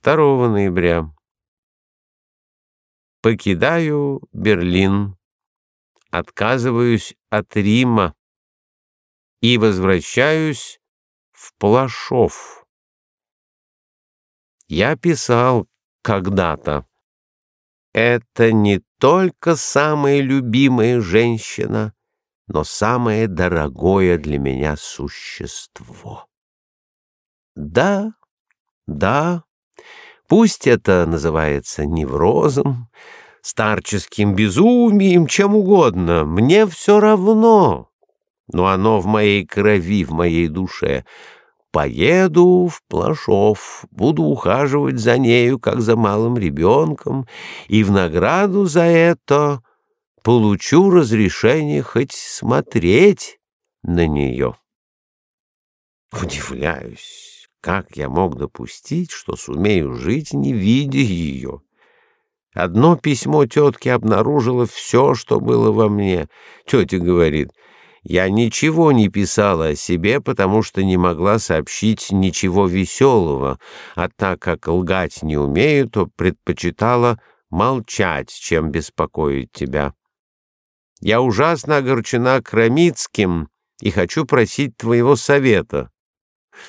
2 ноября. Покидаю Берлин, отказываюсь от Рима и возвращаюсь в Плашов. Я писал когда-то. Это не только самая любимая женщина, но самое дорогое для меня существо. Да, да, пусть это называется неврозом, старческим безумием, чем угодно, мне все равно, но оно в моей крови, в моей душе. Поеду в Плашов, буду ухаживать за нею, как за малым ребенком, и в награду за это получу разрешение хоть смотреть на нее. Удивляюсь, как я мог допустить, что сумею жить, не видя ее. Одно письмо тетки обнаружило все, что было во мне. Тетя говорит, я ничего не писала о себе, потому что не могла сообщить ничего веселого, а так как лгать не умею, то предпочитала молчать, чем беспокоить тебя. Я ужасно огорчена Крамицким и хочу просить твоего совета.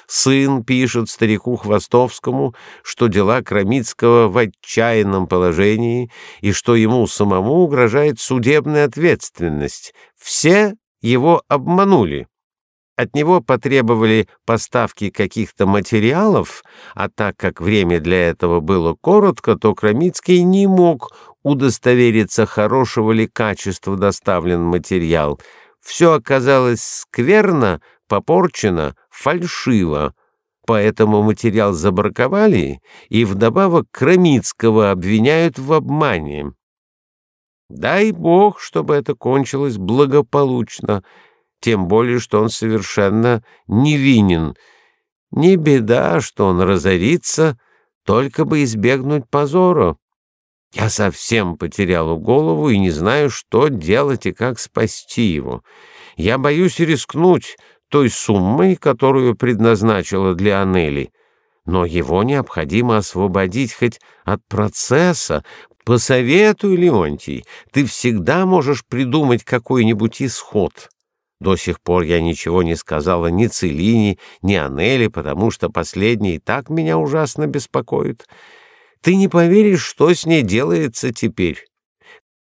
Сын пишет старику Хвостовскому, что дела Крамицкого в отчаянном положении и что ему самому угрожает судебная ответственность. Все его обманули. От него потребовали поставки каких-то материалов, а так как время для этого было коротко, то Крамицкий не мог удостовериться, хорошего ли качества доставлен материал. Все оказалось скверно, попорчено, фальшиво. Поэтому материал забраковали и вдобавок Крамицкого обвиняют в обмане. Дай бог, чтобы это кончилось благополучно, тем более что он совершенно невинен. Не беда, что он разорится, только бы избегнуть позора. Я совсем потеряла голову и не знаю, что делать и как спасти его. Я боюсь рискнуть той суммой, которую предназначила для Анели, но его необходимо освободить хоть от процесса. Посоветуй, Леонтий, ты всегда можешь придумать какой-нибудь исход. До сих пор я ничего не сказала ни Целине, ни Анели, потому что последний и так меня ужасно беспокоит. Ты не поверишь, что с ней делается теперь.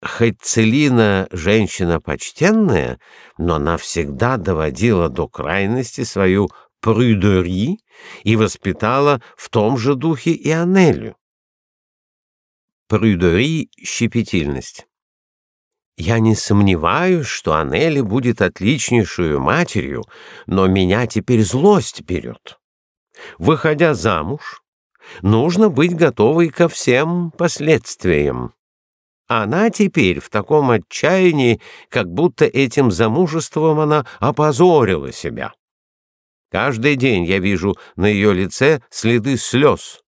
Хоть Целина женщина почтенная, но она всегда доводила до крайности свою прюдери и воспитала в том же духе и Анелю. Прюдери — щепетильность. Я не сомневаюсь, что Анели будет отличнейшую матерью, но меня теперь злость берет. Выходя замуж, нужно быть готовой ко всем последствиям. Она теперь в таком отчаянии, как будто этим замужеством она опозорила себя. Каждый день я вижу на ее лице следы слез.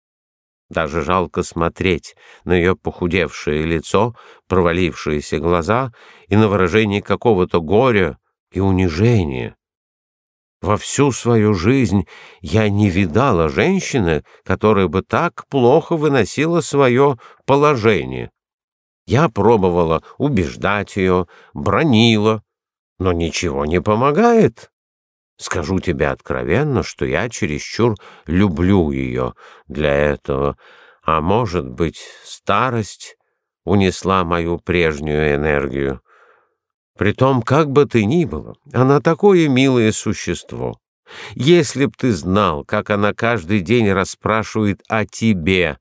Даже жалко смотреть на ее похудевшее лицо, провалившиеся глаза и на выражение какого-то горя и унижения. Во всю свою жизнь я не видала женщины, которая бы так плохо выносила свое положение. Я пробовала убеждать ее, бронила, но ничего не помогает. Скажу тебе откровенно, что я чересчур люблю ее для этого, а может быть, старость унесла мою прежнюю энергию. Притом, как бы ты ни было, она такое милое существо. Если б ты знал, как она каждый день расспрашивает о тебе,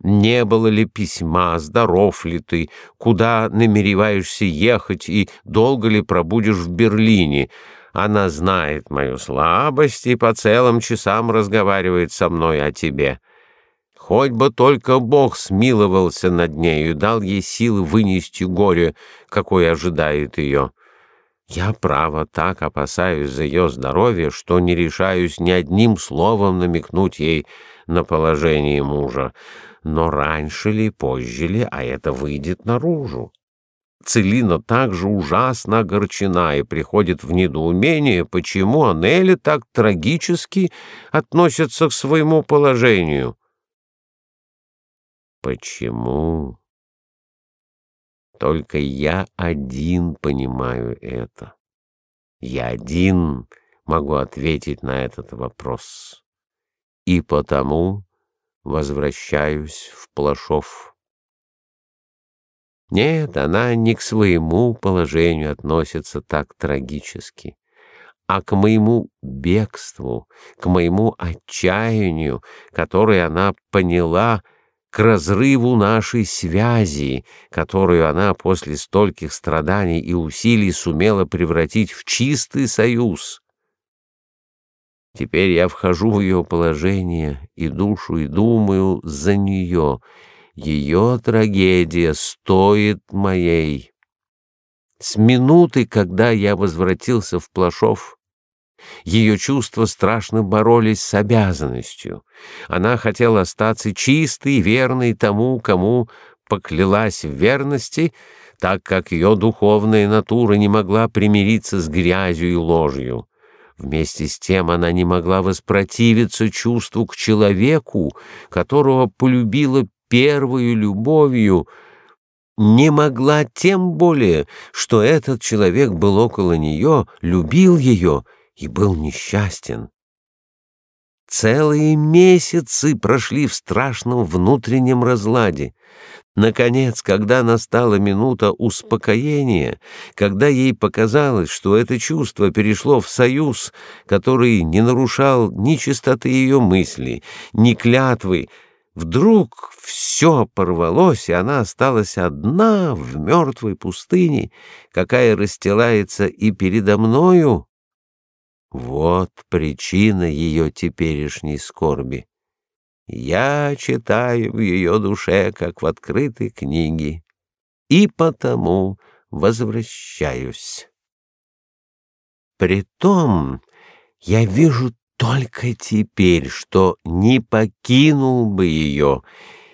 не было ли письма, здоров ли ты, куда намереваешься ехать и долго ли пробудешь в Берлине, она знает мою слабость и по целым часам разговаривает со мной о тебе. Хоть бы только Бог смиловался над нею, дал ей силы вынести горе, какое ожидает ее. Я, право, так опасаюсь за ее здоровье, что не решаюсь ни одним словом намекнуть ей на положение мужа. Но раньше ли, позже ли, а это выйдет наружу. Целина также ужасно огорчена и приходит в недоумение, почему Анели так трагически относится к своему положению. Почему? Только я один понимаю это. Я один могу ответить на этот вопрос. И потому возвращаюсь в Плашов. Нет, она не к своему положению относится так трагически, а к моему бегству, к моему отчаянию, которое она поняла — к разрыву нашей связи, которую она после стольких страданий и усилий сумела превратить в чистый союз. Теперь я вхожу в ее положение и душу и думаю за нее. Ее трагедия стоит моей. С минуты, когда я возвратился в Плашов, ее чувства страшно боролись с обязанностью. Она хотела остаться чистой, верной тому, кому поклялась в верности, так как ее духовная натура не могла примириться с грязью и ложью. Вместе с тем она не могла воспротивиться чувству к человеку, которого полюбила первую любовью, не могла тем более, что этот человек был около нее, любил ее — и был несчастен. Целые месяцы прошли в страшном внутреннем разладе. Наконец, когда настала минута успокоения, когда ей показалось, что это чувство перешло в союз, который не нарушал ни чистоты ее мысли, ни клятвы, вдруг все порвалось, и она осталась одна в мертвой пустыне, какая расстилается и передо мною, вот причина ее теперешней скорби. Я читаю в ее душе, как в открытой книге, и потому возвращаюсь. Притом я вижу только теперь, что не покинул бы ее,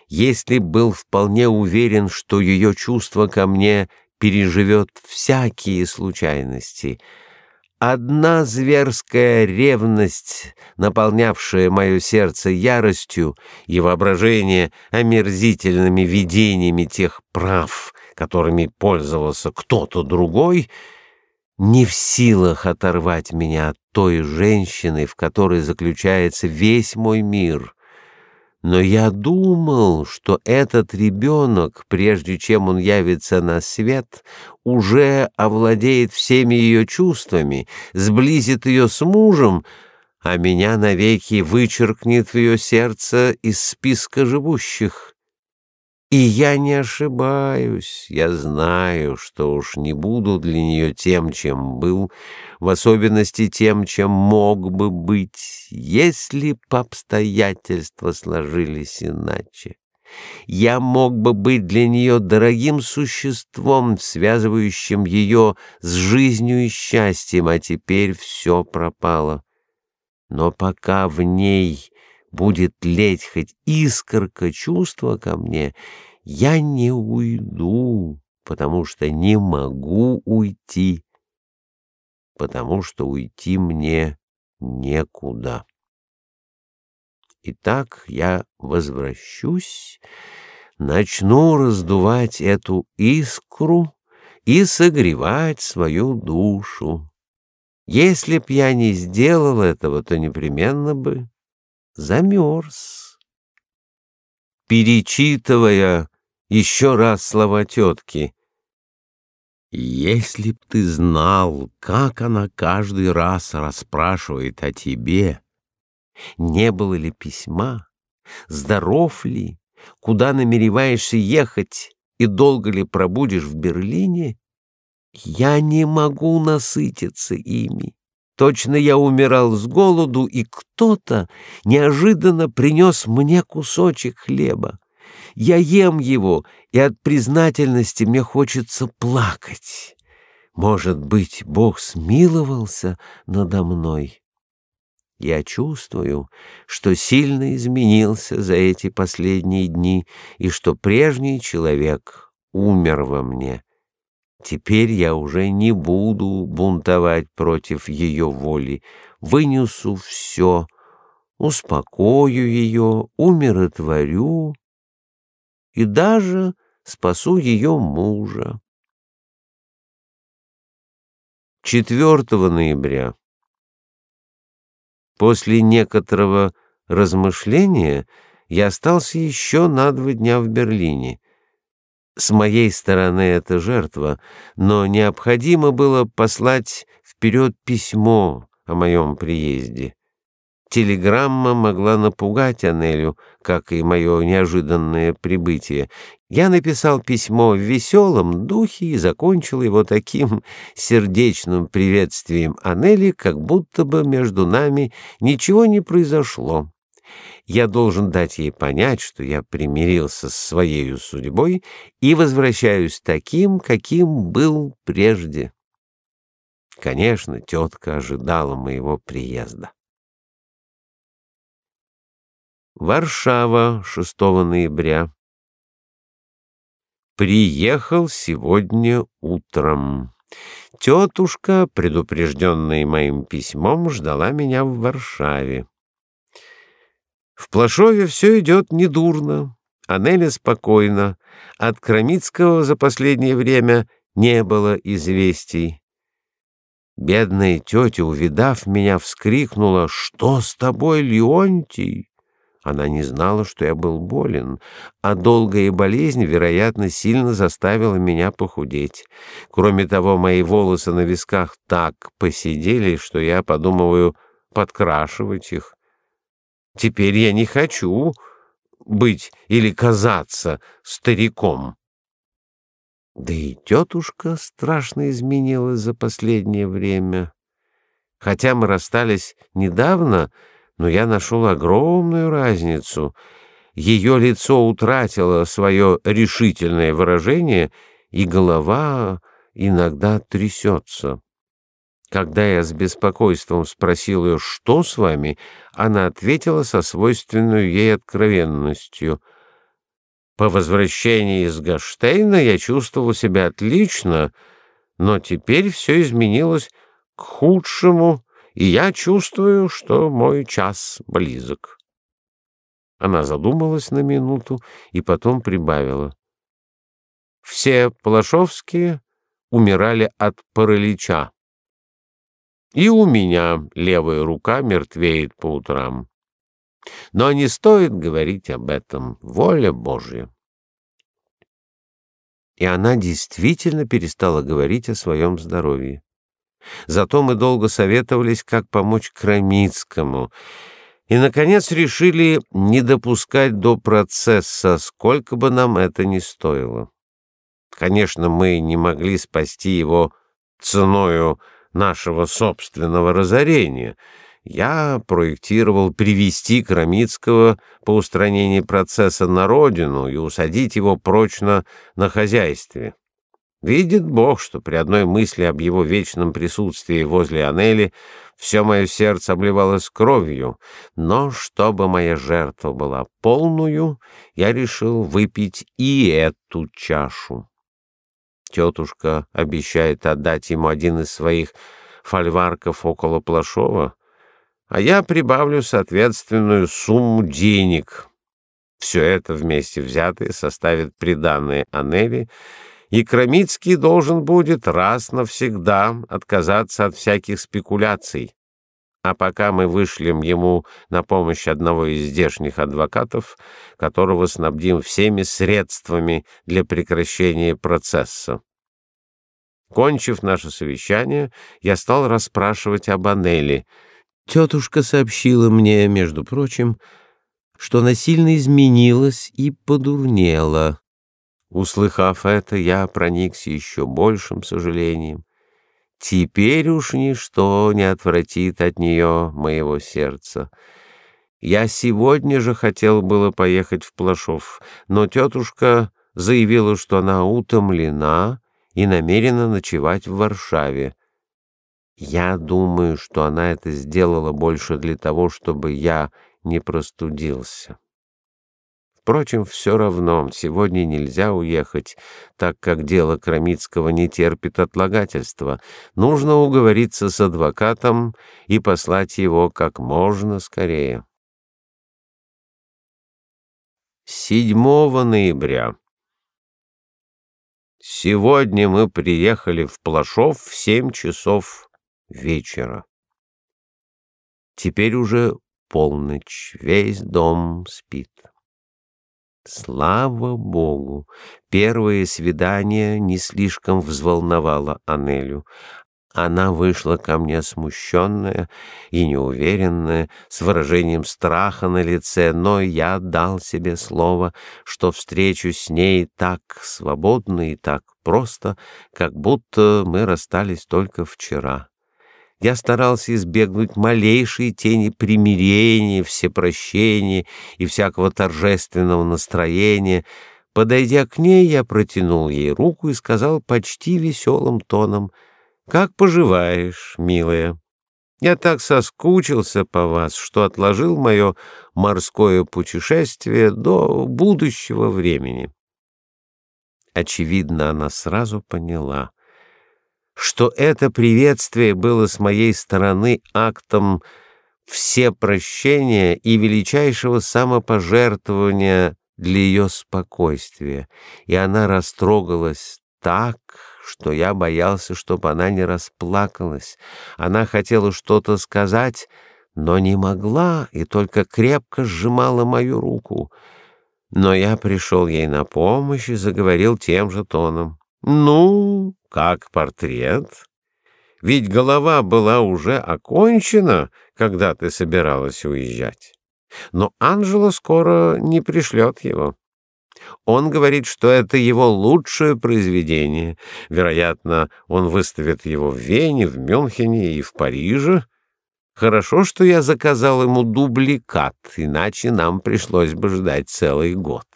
если был вполне уверен, что ее чувство ко мне переживет всякие случайности — Одна зверская ревность, наполнявшая мое сердце яростью и воображение омерзительными видениями тех прав, которыми пользовался кто-то другой, не в силах оторвать меня от той женщины, в которой заключается весь мой мир. Но я думал, что этот ребенок, прежде чем он явится на свет, уже овладеет всеми ее чувствами, сблизит ее с мужем, а меня навеки вычеркнет в ее сердце из списка живущих. И я не ошибаюсь, я знаю, что уж не буду для нее тем, чем был, в особенности тем, чем мог бы быть, если б обстоятельства сложились иначе. Я мог бы быть для нее дорогим существом, связывающим ее с жизнью и счастьем, а теперь все пропало. Но пока в ней будет леть хоть искорка чувства ко мне, я не уйду, потому что не могу уйти, потому что уйти мне некуда. Итак, я возвращусь, начну раздувать эту искру и согревать свою душу. Если б я не сделал этого, то непременно бы замерз. Перечитывая еще раз слова тетки, «Если б ты знал, как она каждый раз расспрашивает о тебе, не было ли письма, здоров ли, куда намереваешься ехать и долго ли пробудешь в Берлине, я не могу насытиться ими. Точно я умирал с голоду, и кто-то неожиданно принес мне кусочек хлеба. Я ем его, и от признательности мне хочется плакать. Может быть, Бог смиловался надо мной. Я чувствую, что сильно изменился за эти последние дни, и что прежний человек умер во мне. Теперь я уже не буду бунтовать против ее воли, вынесу все, успокою ее, умиротворю и даже спасу ее мужа. 4 ноября. После некоторого размышления я остался еще на два дня в Берлине. С моей стороны это жертва, но необходимо было послать вперед письмо о моем приезде. Телеграмма могла напугать Анелю, как и мое неожиданное прибытие. Я написал письмо в веселом духе и закончил его таким сердечным приветствием Анели, как будто бы между нами ничего не произошло. Я должен дать ей понять, что я примирился с своей судьбой и возвращаюсь таким, каким был прежде. Конечно, тетка ожидала моего приезда. Варшава, 6 ноября. Приехал сегодня утром. Тетушка, предупрежденная моим письмом, ждала меня в Варшаве. В Плашове все идет недурно. Анеля спокойна. От Крамицкого за последнее время не было известий. Бедная тетя, увидав меня, вскрикнула: "Что с тобой, Леонтий?" Она не знала, что я был болен, а долгая болезнь, вероятно, сильно заставила меня похудеть. Кроме того, мои волосы на висках так поседели, что я подумываю подкрашивать их. Теперь я не хочу быть или казаться стариком. Да и тетушка страшно изменилась за последнее время. Хотя мы расстались недавно, но я нашел огромную разницу. Ее лицо утратило свое решительное выражение, и голова иногда трясется. Когда я с беспокойством спросил ее, что с вами, она ответила со свойственной ей откровенностью. По возвращении из Гаштейна я чувствовал себя отлично, но теперь все изменилось к худшему и я чувствую, что мой час близок. Она задумалась на минуту и потом прибавила: Все Полошовские умирали от паралича. И у меня левая рука мертвеет по утрам. Но не стоит говорить об этом, воля Божья. И она действительно перестала говорить о своем здоровье. Зато мы долго советовались, как помочь Крамицкому, и наконец решили не допускать до процесса, сколько бы нам это ни стоило. Конечно, мы не могли спасти его ценою нашего собственного разорения. Я проектировал привести Крамицкого по устранении процесса на родину и усадить его прочно на хозяйстве. Видит Бог, что при одной мысли об его вечном присутствии возле Анели все мое сердце обливалось кровью, но чтобы моя жертва была полную, я решил выпить и эту чашу. Тетушка обещает отдать ему один из своих фольварков около Плашова, а я прибавлю соответственную сумму денег. Все это вместе взятое составит приданое Анели — и Крамицкий должен будет раз навсегда отказаться от всяких спекуляций. А пока мы вышлем ему на помощь одного из здешних адвокатов, которого снабдим всеми средствами для прекращения процесса. Кончив наше совещание, я стал расспрашивать об Анели. Тетушка сообщила мне, между прочим, что она сильно изменилась и подурнела. Услыхав это, я проникся еще большим сожалением. Теперь уж ничто не отвратит от нее моего сердца. Я сегодня же хотел было поехать в Плашов, но тетушка заявила, что она утомлена и намерена ночевать в Варшаве. Я думаю, что она это сделала больше для того, чтобы я не простудился. Впрочем, все равно сегодня нельзя уехать, так как дело Крамицкого не терпит отлагательства. Нужно уговориться с адвокатом и послать его как можно скорее. 7 ноября. Сегодня мы приехали в Плашов в семь часов вечера. Теперь уже полночь, весь дом спит. Слава богу, первое свидание не слишком взволновало Анелю. Она вышла ко мне смущенная и неуверенная, с выражением страха на лице, но я дал себе слово, что встречусь с ней так свободно и так просто, как будто мы расстались только вчера. Я старался избегнуть малейшей тени примирения, всепрощения и всякого торжественного настроения. Подойдя к ней, я протянул ей руку и сказал почти веселым тоном — как поживаешь, милая? Я так соскучился по вас, что отложил мое морское путешествие до будущего времени. Очевидно, она сразу поняла, что это приветствие было с моей стороны актом все прощения и величайшего самопожертвования для ее спокойствия, и она растрогалась так, что я боялся, чтобы она не расплакалась. Она хотела что-то сказать, но не могла и только крепко сжимала мою руку. Но я пришел ей на помощь и заговорил тем же тоном. «Ну, как портрет? Ведь голова была уже окончена, когда ты собиралась уезжать. Но Анжела скоро не пришлет его». Он говорит, что это его лучшее произведение. Вероятно, он выставит его в Вене, в Мюнхене и в Париже. Хорошо, что я заказал ему дубликат, иначе нам пришлось бы ждать целый год.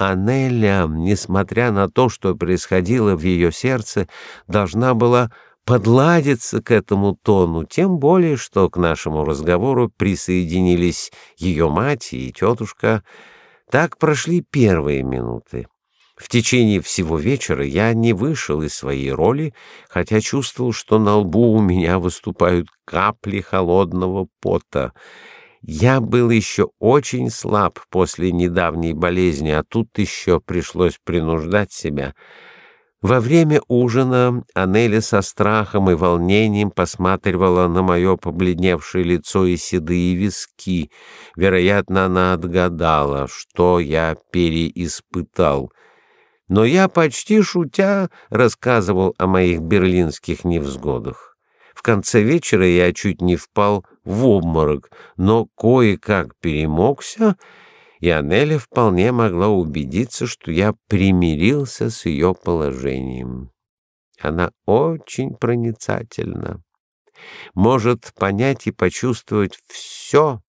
Анеля, несмотря на то, что происходило в ее сердце, должна была подладиться к этому тону, тем более, что к нашему разговору присоединились ее мать и тетушка так прошли первые минуты. В течение всего вечера я не вышел из своей роли, хотя чувствовал, что на лбу у меня выступают капли холодного пота. Я был еще очень слаб после недавней болезни, а тут еще пришлось принуждать себя — во время ужина Анеля со страхом и волнением посматривала на мое побледневшее лицо и седые виски. Вероятно, она отгадала, что я переиспытал. Но я почти шутя рассказывал о моих берлинских невзгодах. В конце вечера я чуть не впал в обморок, но кое-как перемогся и Анеля вполне могла убедиться, что я примирился с ее положением. Она очень проницательна, может понять и почувствовать все,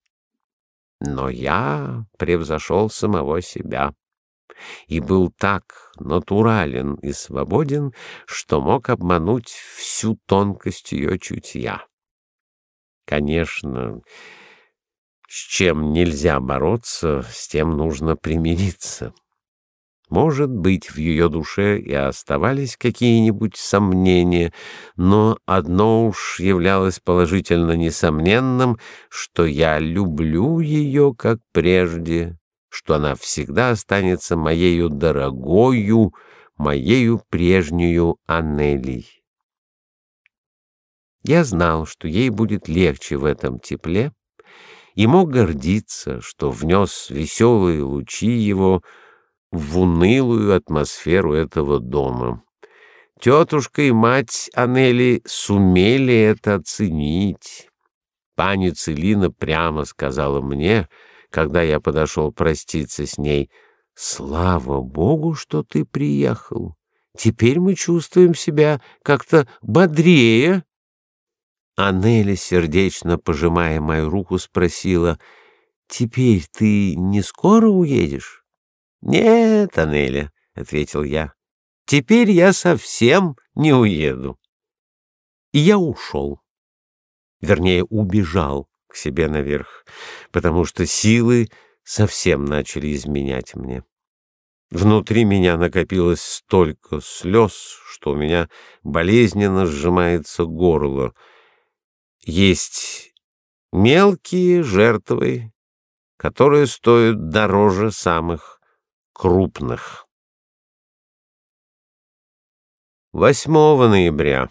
но я превзошел самого себя и был так натурален и свободен, что мог обмануть всю тонкость ее чутья. Конечно, с чем нельзя бороться, с тем нужно примириться. Может быть, в ее душе и оставались какие-нибудь сомнения, но одно уж являлось положительно несомненным, что я люблю ее как прежде, что она всегда останется моею дорогою, моею прежнюю Аннелей. Я знал, что ей будет легче в этом тепле, и мог гордиться, что внес веселые лучи его в унылую атмосферу этого дома. Тетушка и мать Анели сумели это оценить. Пани Целина прямо сказала мне, когда я подошел проститься с ней, «Слава Богу, что ты приехал. Теперь мы чувствуем себя как-то бодрее, Анеля, сердечно пожимая мою руку, спросила, «Теперь ты не скоро уедешь?» «Нет, Анеля», — ответил я, — «теперь я совсем не уеду». И я ушел. Вернее, убежал к себе наверх, потому что силы совсем начали изменять мне. Внутри меня накопилось столько слез, что у меня болезненно сжимается горло — есть мелкие жертвы, которые стоят дороже самых крупных. 8 ноября.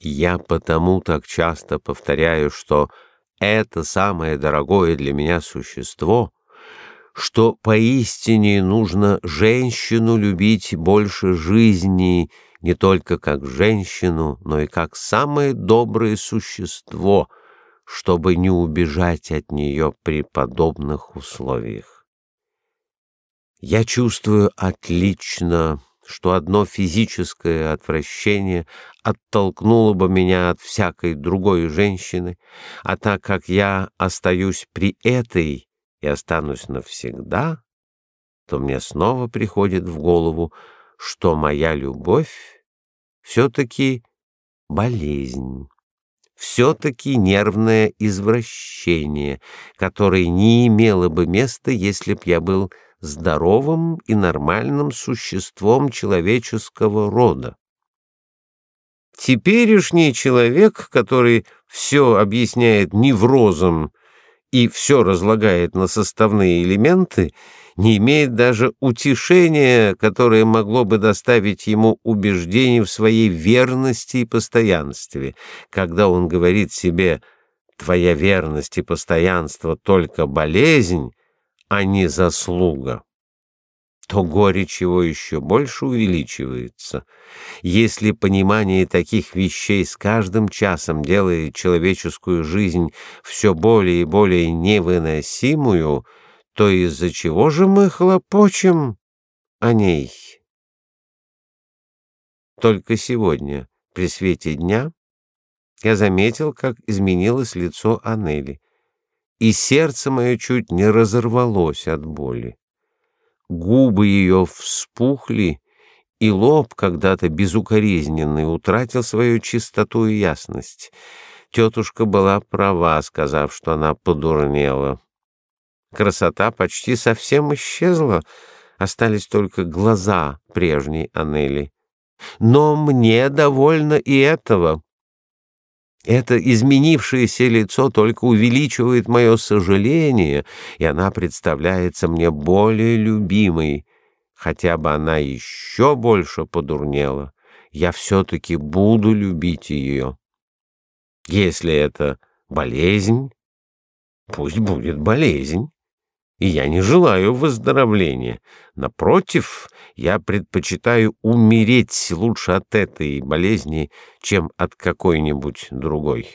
Я потому так часто повторяю, что это самое дорогое для меня существо, что поистине нужно женщину любить больше жизни, не только как женщину, но и как самое доброе существо, чтобы не убежать от нее при подобных условиях. Я чувствую отлично, что одно физическое отвращение оттолкнуло бы меня от всякой другой женщины, а так как я остаюсь при этой и останусь навсегда, то мне снова приходит в голову, что моя любовь все-таки болезнь, все-таки нервное извращение, которое не имело бы места, если б я был здоровым и нормальным существом человеческого рода. Теперешний человек, который все объясняет неврозом и все разлагает на составные элементы, не имеет даже утешения, которое могло бы доставить ему убеждение в своей верности и постоянстве, когда он говорит себе «твоя верность и постоянство только болезнь», а не заслуга то горечь его еще больше увеличивается. Если понимание таких вещей с каждым часом делает человеческую жизнь все более и более невыносимую, то из-за чего же мы хлопочем о ней? Только сегодня, при свете дня, я заметил, как изменилось лицо Анели, и сердце мое чуть не разорвалось от боли губы ее вспухли, и лоб, когда-то безукоризненный, утратил свою чистоту и ясность. Тетушка была права, сказав, что она подурнела. Красота почти совсем исчезла, остались только глаза прежней Анели. Но мне довольно и этого. Это изменившееся лицо только увеличивает мое сожаление, и она представляется мне более любимой. Хотя бы она еще больше подурнела, я все-таки буду любить ее. Если это болезнь, пусть будет болезнь и я не желаю выздоровления. Напротив, я предпочитаю умереть лучше от этой болезни, чем от какой-нибудь другой.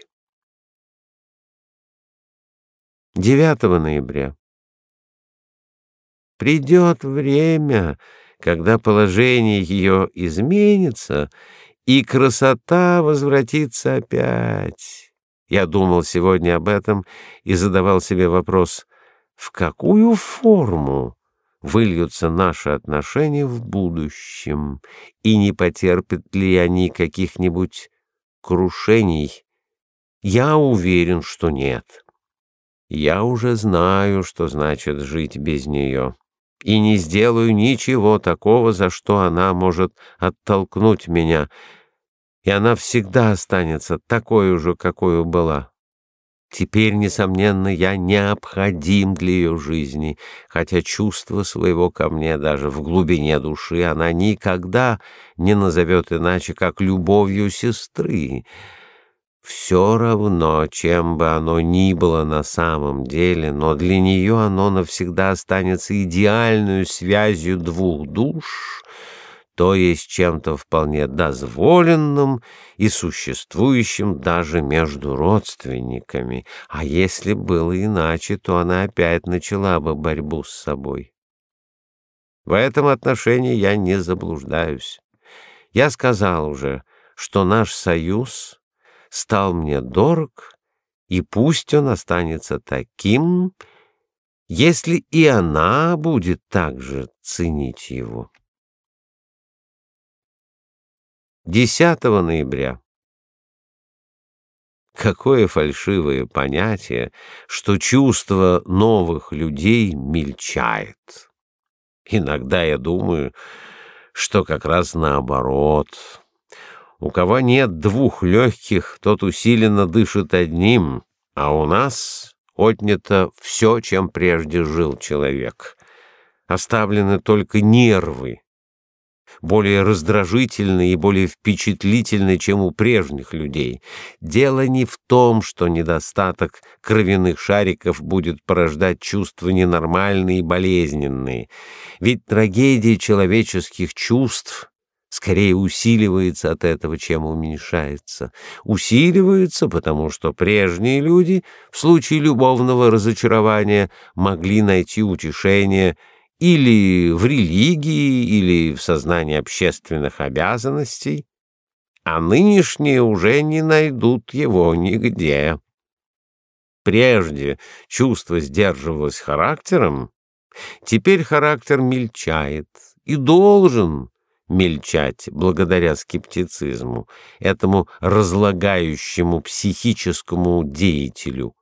9 ноября. Придет время, когда положение ее изменится, и красота возвратится опять. Я думал сегодня об этом и задавал себе вопрос — в какую форму выльются наши отношения в будущем, и не потерпят ли они каких-нибудь крушений. Я уверен, что нет. Я уже знаю, что значит жить без нее, и не сделаю ничего такого, за что она может оттолкнуть меня, и она всегда останется такой же, какой была. Теперь, несомненно, я необходим для ее жизни, хотя чувство своего ко мне даже в глубине души она никогда не назовет иначе, как любовью сестры. Все равно, чем бы оно ни было на самом деле, но для нее оно навсегда останется идеальной связью двух душ, то есть чем-то вполне дозволенным и существующим даже между родственниками. А если было иначе, то она опять начала бы борьбу с собой. В этом отношении я не заблуждаюсь. Я сказал уже, что наш союз стал мне дорог, и пусть он останется таким, если и она будет также ценить его. 10 ноября. Какое фальшивое понятие, что чувство новых людей мельчает. Иногда я думаю, что как раз наоборот. У кого нет двух легких, тот усиленно дышит одним, а у нас отнято все, чем прежде жил человек. Оставлены только нервы, более раздражительны и более впечатлительны, чем у прежних людей. Дело не в том, что недостаток кровяных шариков будет порождать чувства ненормальные и болезненные. Ведь трагедия человеческих чувств скорее усиливается от этого, чем уменьшается. Усиливается, потому что прежние люди в случае любовного разочарования могли найти утешение или в религии, или в сознании общественных обязанностей, а нынешние уже не найдут его нигде. Прежде чувство сдерживалось характером, теперь характер мельчает и должен мельчать благодаря скептицизму, этому разлагающему психическому деятелю.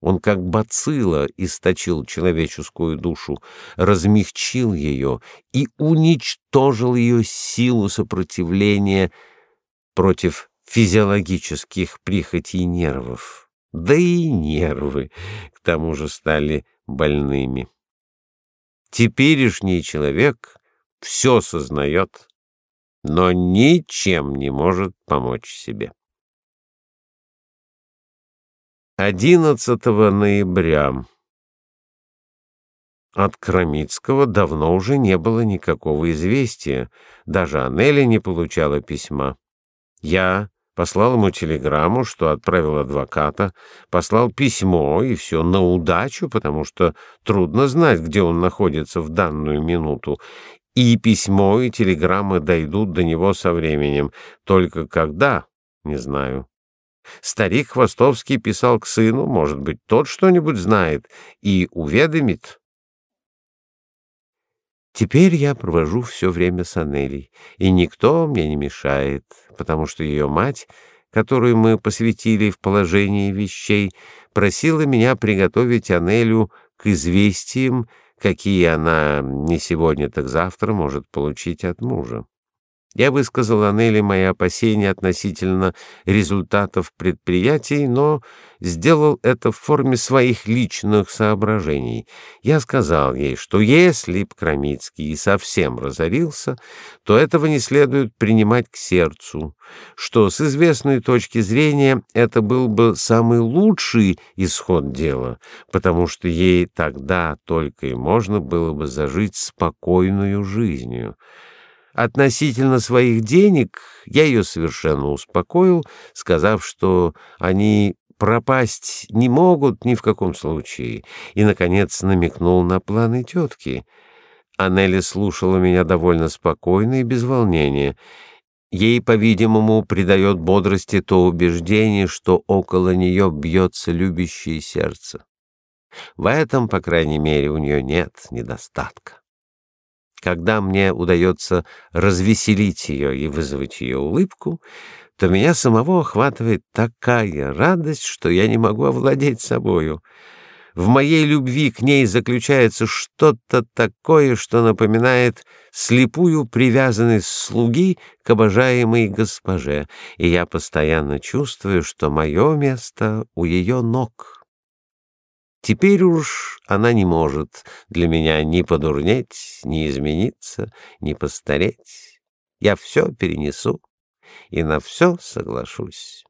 Он как бацилла источил человеческую душу, размягчил ее и уничтожил ее силу сопротивления против физиологических прихотей нервов. Да и нервы к тому же стали больными. Теперешний человек все сознает, но ничем не может помочь себе. 11 ноября. От Крамицкого давно уже не было никакого известия, даже Анели не получала письма. Я послал ему телеграмму, что отправил адвоката, послал письмо и все на удачу, потому что трудно знать, где он находится в данную минуту. И письмо, и телеграммы дойдут до него со временем, только когда, не знаю. Старик Хвостовский писал к сыну, может быть, тот что-нибудь знает и уведомит. Теперь я провожу все время с Анелей, и никто мне не мешает, потому что ее мать, которую мы посвятили в положение вещей, просила меня приготовить Анелю к известиям, какие она не сегодня, так завтра может получить от мужа. Я высказал Анели мои опасения относительно результатов предприятий, но сделал это в форме своих личных соображений. Я сказал ей, что если б Крамицкий совсем разорился, то этого не следует принимать к сердцу, что с известной точки зрения это был бы самый лучший исход дела, потому что ей тогда только и можно было бы зажить спокойную жизнью. Относительно своих денег я ее совершенно успокоил, сказав, что они пропасть не могут ни в каком случае, и, наконец, намекнул на планы тетки. Аннели слушала меня довольно спокойно и без волнения. Ей, по-видимому, придает бодрости то убеждение, что около нее бьется любящее сердце. В этом, по крайней мере, у нее нет недостатка. Когда мне удается развеселить ее и вызвать ее улыбку, то меня самого охватывает такая радость, что я не могу овладеть собою. В моей любви к ней заключается что-то такое, что напоминает слепую привязанность слуги к обожаемой госпоже, и я постоянно чувствую, что мое место у ее ног. Теперь уж она не может для меня ни подурнеть, ни измениться, ни постареть. Я все перенесу и на все соглашусь.